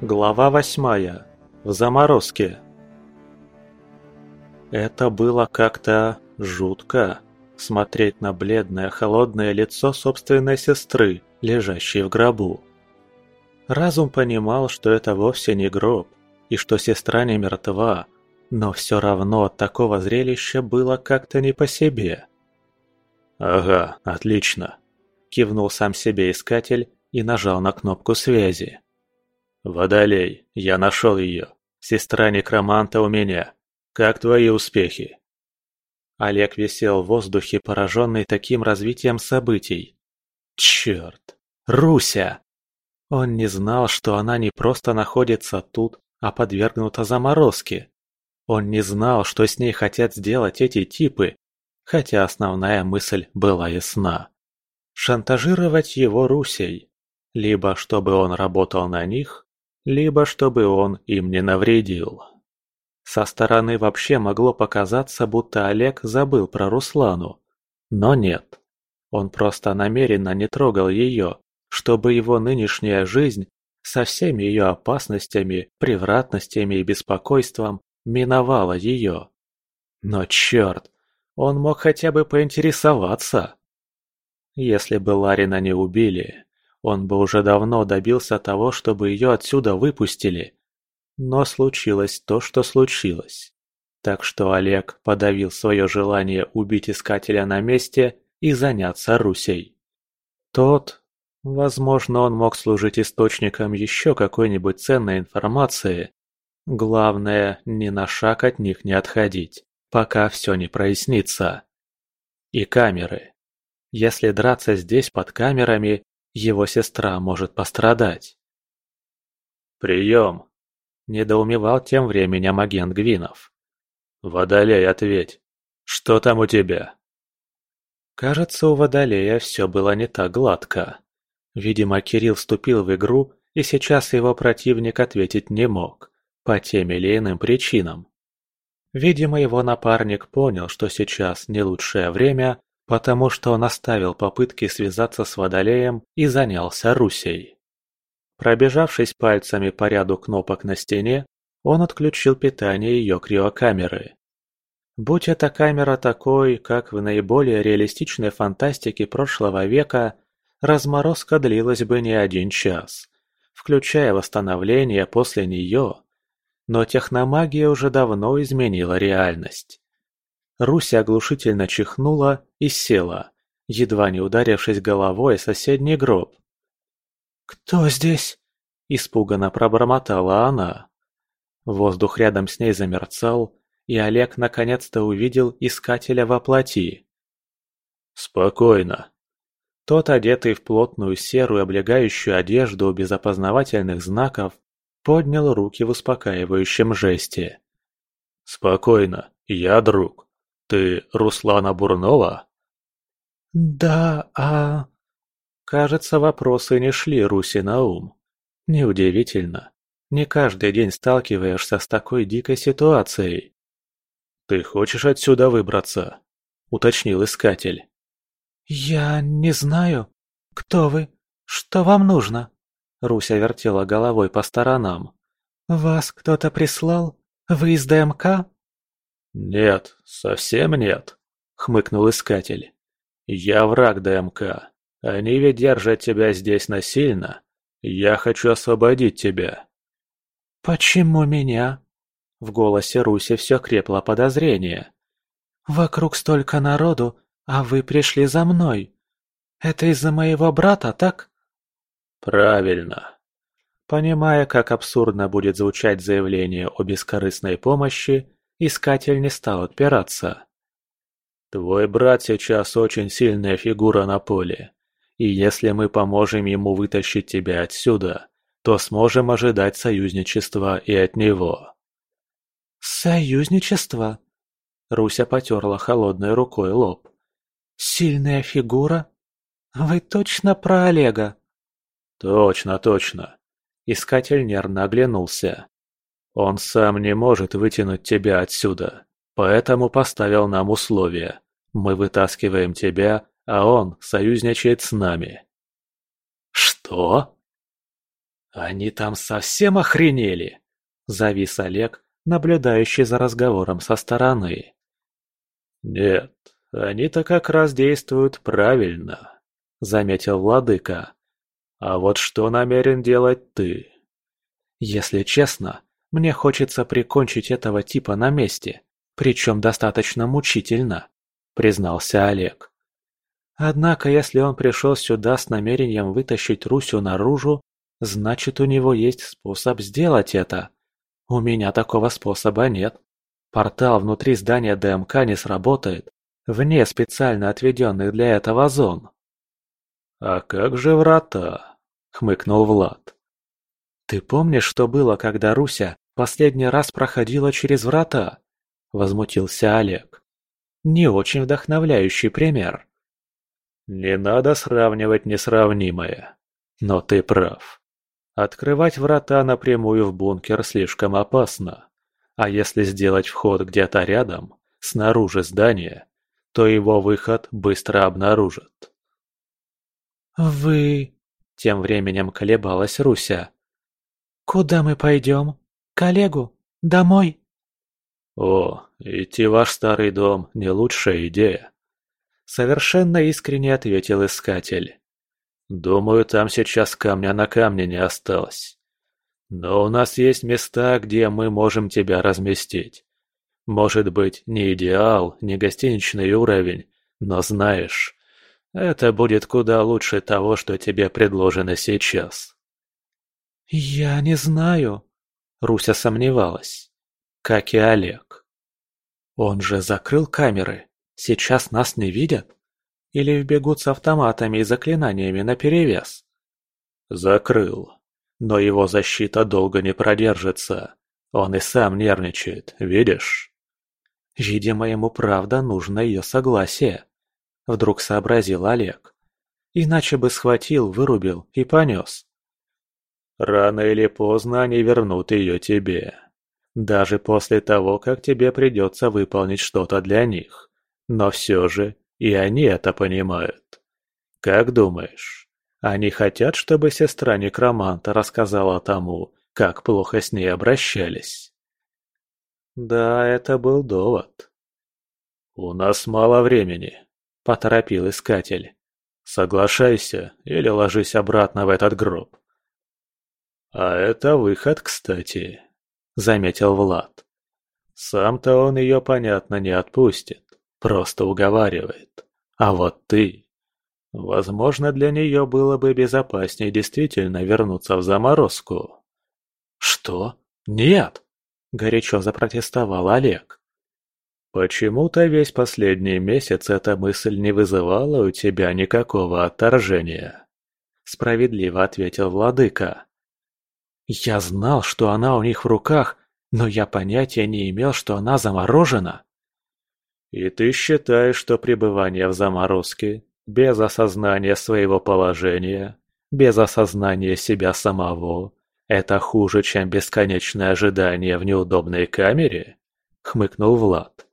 Глава восьмая. В заморозке. Это было как-то жутко смотреть на бледное холодное лицо собственной сестры, лежащей в гробу. Разум понимал, что это вовсе не гроб, и что сестра не мертва, но все равно от такого зрелища было как-то не по себе. «Ага, отлично», – кивнул сам себе искатель и нажал на кнопку связи. «Водолей, я нашел ее. Сестра некроманта у меня. Как твои успехи?» Олег висел в воздухе, пораженный таким развитием событий. Черт! Руся! Он не знал, что она не просто находится тут, а подвергнута заморозке. Он не знал, что с ней хотят сделать эти типы, хотя основная мысль была ясна. Шантажировать его Русей. Либо чтобы он работал на них, либо чтобы он им не навредил. Со стороны вообще могло показаться, будто Олег забыл про Руслану. Но нет. Он просто намеренно не трогал ее, чтобы его нынешняя жизнь со всеми ее опасностями, превратностями и беспокойством миновала ее. Но черт, он мог хотя бы поинтересоваться. Если бы Ларина не убили, он бы уже давно добился того, чтобы ее отсюда выпустили. Но случилось то, что случилось. Так что Олег подавил свое желание убить искателя на месте и заняться Русей. Тот, возможно, он мог служить источником еще какой-нибудь ценной информации. Главное, ни на шаг от них не отходить, пока все не прояснится. И камеры. Если драться здесь под камерами, его сестра может пострадать. «Прием!» – недоумевал тем временем агент Гвинов. «Водолей, ответь! Что там у тебя?» Кажется, у Водолея все было не так гладко. Видимо, Кирилл вступил в игру, и сейчас его противник ответить не мог, по тем или иным причинам. Видимо, его напарник понял, что сейчас не лучшее время, потому что он оставил попытки связаться с Водолеем и занялся Русей. Пробежавшись пальцами по ряду кнопок на стене, он отключил питание ее криокамеры. Будь эта камера такой, как в наиболее реалистичной фантастике прошлого века, разморозка длилась бы не один час, включая восстановление после нее. Но техномагия уже давно изменила реальность. Руся оглушительно чихнула и села, едва не ударившись головой о соседний гроб. «Кто здесь?» – испуганно пробормотала она. Воздух рядом с ней замерцал, и Олег наконец-то увидел искателя во плоти. «Спокойно». Тот, одетый в плотную серую облегающую одежду без опознавательных знаков, поднял руки в успокаивающем жесте. «Спокойно, я друг. «Ты Руслана Бурнова?» «Да, а...» Кажется, вопросы не шли Руси на ум. Неудивительно. Не каждый день сталкиваешься с такой дикой ситуацией. «Ты хочешь отсюда выбраться?» — уточнил искатель. «Я не знаю. Кто вы? Что вам нужно?» Руся вертела головой по сторонам. «Вас кто-то прислал? Вы из ДМК?» «Нет, совсем нет», — хмыкнул Искатель. «Я враг ДМК. Они ведь держат тебя здесь насильно. Я хочу освободить тебя». «Почему меня?» В голосе Руси все крепло подозрение. «Вокруг столько народу, а вы пришли за мной. Это из-за моего брата, так?» «Правильно». Понимая, как абсурдно будет звучать заявление о бескорыстной помощи, Искатель не стал отпираться. «Твой брат сейчас очень сильная фигура на поле, и если мы поможем ему вытащить тебя отсюда, то сможем ожидать союзничества и от него». «Союзничество?» Руся потерла холодной рукой лоб. «Сильная фигура? Вы точно про Олега?» «Точно, точно». Искатель нервно оглянулся. Он сам не может вытянуть тебя отсюда, поэтому поставил нам условия. Мы вытаскиваем тебя, а он союзничает с нами». «Что?» Они там совсем охренели!» – завис Олег, наблюдающий за разговором со стороны. «Нет, они-то как раз действуют правильно», – заметил владыка. «А вот что намерен делать ты?» «Если честно, мне хочется прикончить этого типа на месте, причем достаточно мучительно», – признался Олег. Однако, если он пришел сюда с намерением вытащить Русю наружу, значит, у него есть способ сделать это. У меня такого способа нет. Портал внутри здания ДМК не сработает, вне специально отведенных для этого зон. «А как же врата?» — хмыкнул Влад. «Ты помнишь, что было, когда Руся последний раз проходила через врата?» — возмутился Олег. «Не очень вдохновляющий пример». Не надо сравнивать несравнимое. Но ты прав. Открывать врата напрямую в бункер слишком опасно. А если сделать вход где-то рядом, снаружи здания, то его выход быстро обнаружат. «Вы...» — тем временем колебалась Руся. «Куда мы пойдем? К Олегу? Домой?» «О, идти в ваш старый дом — не лучшая идея. Совершенно искренне ответил искатель. Думаю, там сейчас камня на камне не осталось. Но у нас есть места, где мы можем тебя разместить. Может быть, не идеал, не гостиничный уровень, но знаешь, это будет куда лучше того, что тебе предложено сейчас. Я не знаю. Руся сомневалась. Как и Олег. Он же закрыл камеры. Сейчас нас не видят? Или вбегут с автоматами и заклинаниями наперевес? Закрыл. Но его защита долго не продержится. Он и сам нервничает, видишь? Видимо, ему правда нужно ее согласие. Вдруг сообразил Олег. Иначе бы схватил, вырубил и понес. Рано или поздно они вернут ее тебе. Даже после того, как тебе придется выполнить что-то для них. Но все же и они это понимают. Как думаешь, они хотят, чтобы сестра некроманта рассказала тому, как плохо с ней обращались? Да, это был довод. «У нас мало времени», — поторопил искатель. «Соглашайся или ложись обратно в этот гроб». «А это выход, кстати», — заметил Влад. «Сам-то он ее, понятно, не отпустит. Просто уговаривает. А вот ты... Возможно, для нее было бы безопаснее действительно вернуться в заморозку. «Что? Нет!» – горячо запротестовал Олег. «Почему-то весь последний месяц эта мысль не вызывала у тебя никакого отторжения», – справедливо ответил владыка. «Я знал, что она у них в руках, но я понятия не имел, что она заморожена». И ты считаешь, что пребывание в заморозке, без осознания своего положения, без осознания себя самого, это хуже, чем бесконечное ожидание в неудобной камере? Хмыкнул Влад.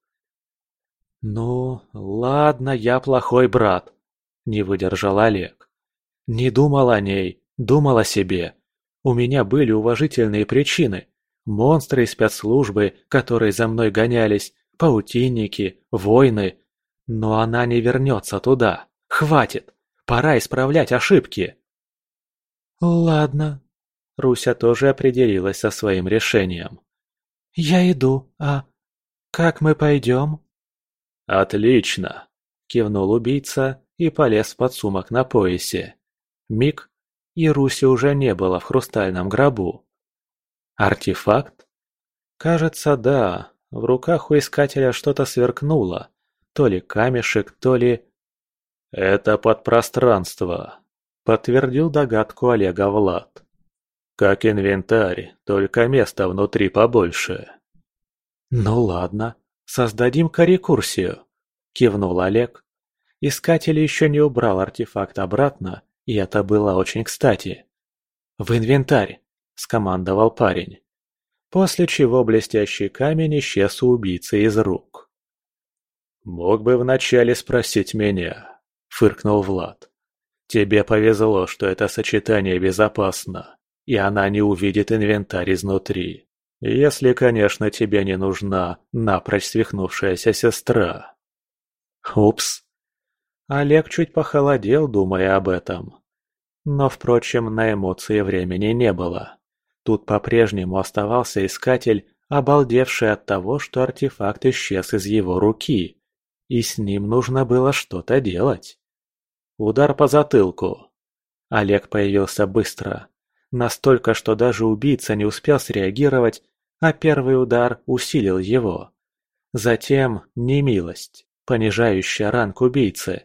«Ну, ладно, я плохой брат», — не выдержал Олег. «Не думал о ней, думал о себе. У меня были уважительные причины. Монстры из спецслужбы, которые за мной гонялись, паутинники, войны. Но она не вернется туда. Хватит. Пора исправлять ошибки. Ладно. Руся тоже определилась со своим решением. Я иду, а как мы пойдем? Отлично. Кивнул убийца и полез под сумок на поясе. Миг, и Руси уже не было в хрустальном гробу. Артефакт? Кажется, да, в руках у искателя что-то сверкнуло. То ли камешек, то ли... «Это подпространство», — подтвердил догадку Олега Влад. «Как инвентарь, только места внутри побольше». «Ну ладно, создадим коррекурсию», — кивнул Олег. Искатель еще не убрал артефакт обратно, и это было очень кстати. «В инвентарь», — скомандовал парень после чего блестящий камень исчез у убийцы из рук. «Мог бы вначале спросить меня», — фыркнул Влад. «Тебе повезло, что это сочетание безопасно. и она не увидит инвентарь изнутри. Если, конечно, тебе не нужна напрочь свихнувшаяся сестра. Упс. Олег чуть похолодел, думая об этом. Но, впрочем, на эмоции времени не было. Тут по-прежнему оставался искатель, обалдевший от того, что артефакт исчез из его руки, и с ним нужно было что-то делать. Удар по затылку. Олег появился быстро. Настолько, что даже убийца не успел среагировать, а первый удар усилил его. Затем немилость, понижающая ранг убийцы.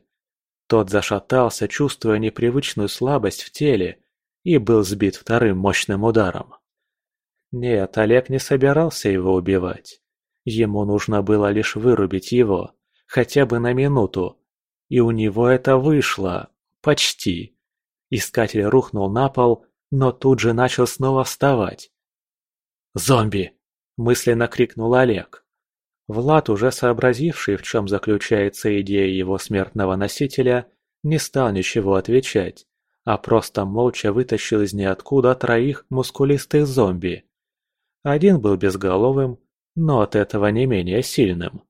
Тот зашатался, чувствуя непривычную слабость в теле, и был сбит вторым мощным ударом. Нет, Олег не собирался его убивать. Ему нужно было лишь вырубить его, хотя бы на минуту. И у него это вышло. Почти. Искатель рухнул на пол, но тут же начал снова вставать. «Зомби!» – мысленно крикнул Олег. Влад, уже сообразивший, в чем заключается идея его смертного носителя, не стал ничего отвечать, а просто молча вытащил из ниоткуда троих мускулистых зомби. Один был безголовым, но от этого не менее сильным.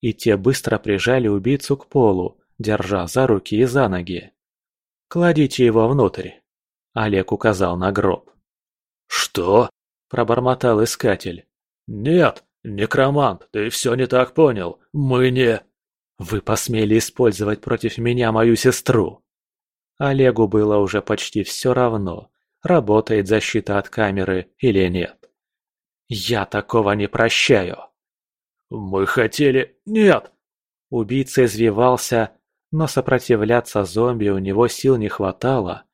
И те быстро прижали убийцу к полу, держа за руки и за ноги. «Кладите его внутрь», — Олег указал на гроб. «Что?» — пробормотал искатель. «Нет, некромант, ты все не так понял. Мы не...» «Вы посмели использовать против меня мою сестру!» Олегу было уже почти все равно, работает защита от камеры или нет. «Я такого не прощаю!» «Мы хотели... Нет!» Убийца извивался, но сопротивляться зомби у него сил не хватало.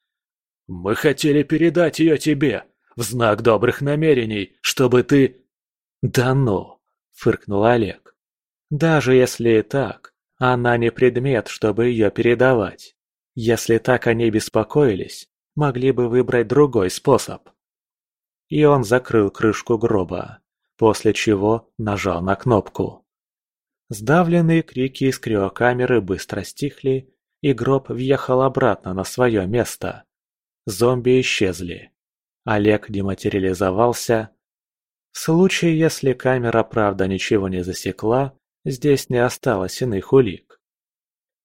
«Мы хотели передать ее тебе, в знак добрых намерений, чтобы ты...» «Да ну!» — фыркнул Олег. «Даже если и так, она не предмет, чтобы ее передавать. Если так о ней беспокоились, могли бы выбрать другой способ». И он закрыл крышку гроба, после чего нажал на кнопку. Сдавленные крики из криокамеры быстро стихли, и гроб въехал обратно на свое место. Зомби исчезли. Олег дематериализовался. В случае, если камера правда ничего не засекла, здесь не осталось иных улик.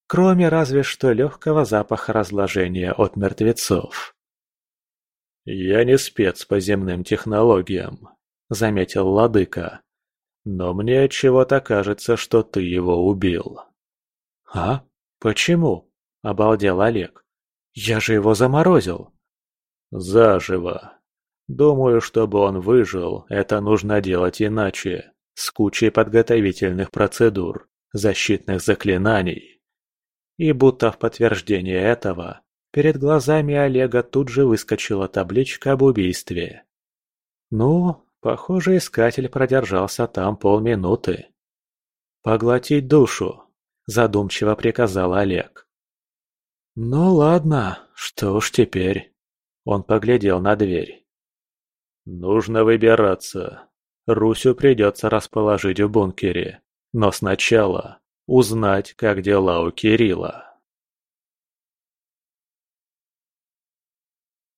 Кроме разве что легкого запаха разложения от мертвецов. «Я не спец по земным технологиям», — заметил Ладыка. «Но мне чего-то кажется, что ты его убил». «А? Почему?» — обалдел Олег. «Я же его заморозил». Заживо. Думаю, чтобы он выжил, это нужно делать иначе, с кучей подготовительных процедур, защитных заклинаний. И будто в подтверждение этого, перед глазами Олега тут же выскочила табличка об убийстве. Ну, похоже, искатель продержался там полминуты. «Поглотить душу», – задумчиво приказал Олег. «Ну ладно, что уж теперь». Он поглядел на дверь. «Нужно выбираться. Русю придется расположить в бункере. Но сначала узнать, как дела у Кирилла».